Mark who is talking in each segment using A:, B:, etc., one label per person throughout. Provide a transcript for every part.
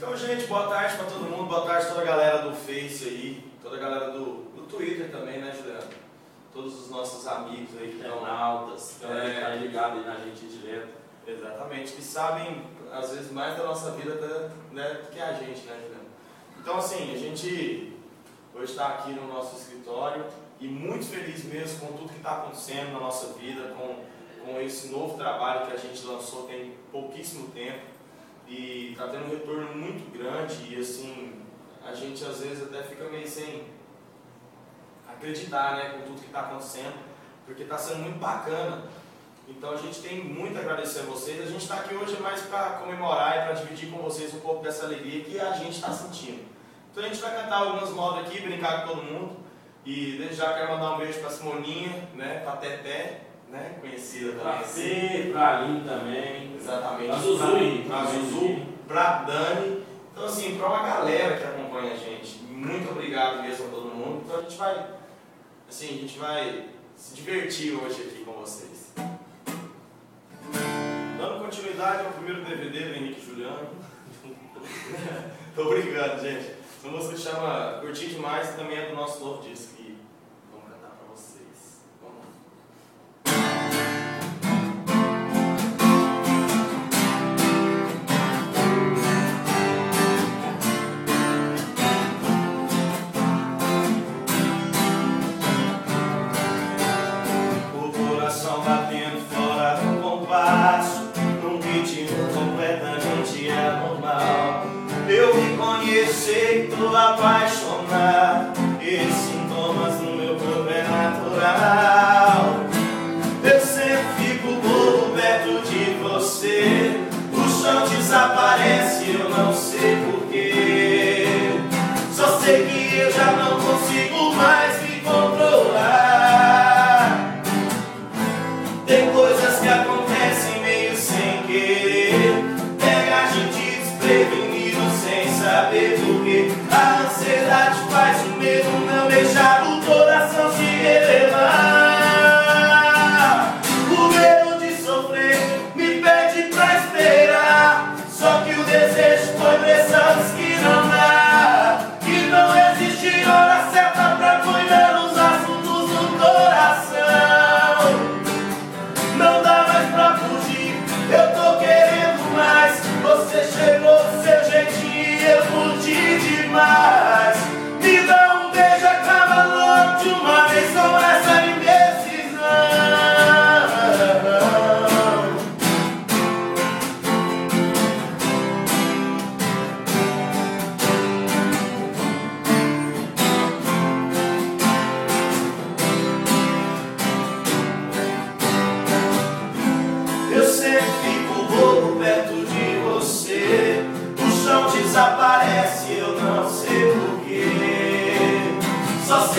A: Então, gente, boa tarde para todo mundo, boa tarde toda a galera do Face aí, toda a galera do, do Twitter também, né, Juliano? Todos os nossos amigos aí que estão.
B: Internautas, galera que
A: É.
B: tá aí ligado aí na gente direto.
A: Exatamente, que sabem, às vezes, mais da nossa vida da- né, do que a gente, né, Juliano? Então, assim, a gente hoje está aqui no nosso escritório e muito feliz mesmo com tudo que está acontecendo na nossa vida, com, com esse novo trabalho que a gente lançou tem pouquíssimo tempo e está tendo um retorno muito grande e, assim, a gente às vezes até fica meio sem acreditar, né, com tudo que está acontecendo, porque está sendo muito bacana. Então a gente tem muito a agradecer a vocês. A gente está aqui hoje mais para comemorar e para dividir com vocês um pouco dessa alegria que a gente está sentindo. Então a gente vai cantar algumas modas aqui, brincar com todo mundo. E desde já quero mandar um beijo para Simoninha, né, para Teté, né, conhecida
B: Pra
A: também.
B: você, pra Aline também.
A: Exatamente.
B: Pra Zuzu.
A: Pra Zuzu, pra Dani. Então, assim, pra uma galera que acompanha a gente, muito obrigado mesmo a todo mundo. Então, a gente vai, assim, a gente vai se divertir hoje aqui com vocês. Dando continuidade ao primeiro DVD do Henrique Juliano. Tô brincando, gente. Essa música chama Curti Demais também é do nosso novo disco. E conheci e sintomas no meu corpo é natural. Eu sempre fico bobo perto de você. O chão desaparece, eu não sei porquê Só sei que eu já não consigo mais me controlar. Tem coisas que acontecem meio sem querer. Pega a gente desprevenido sem saber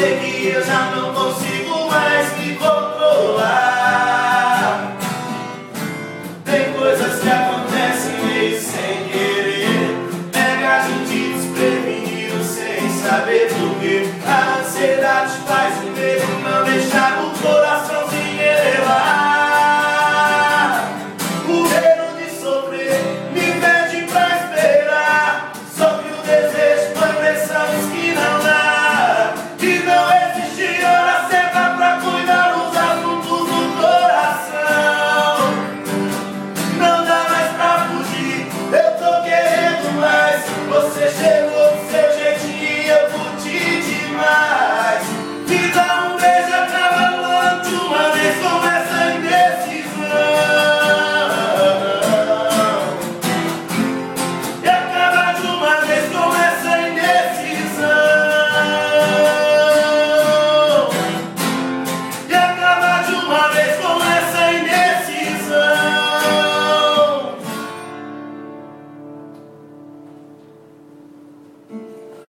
A: Que eu já não consigo mais me controlar. Tem coisas que acontecem meio sem querer. Pega a gente desprevenido sem saber porquê. A ansiedade faz o medo não deixar o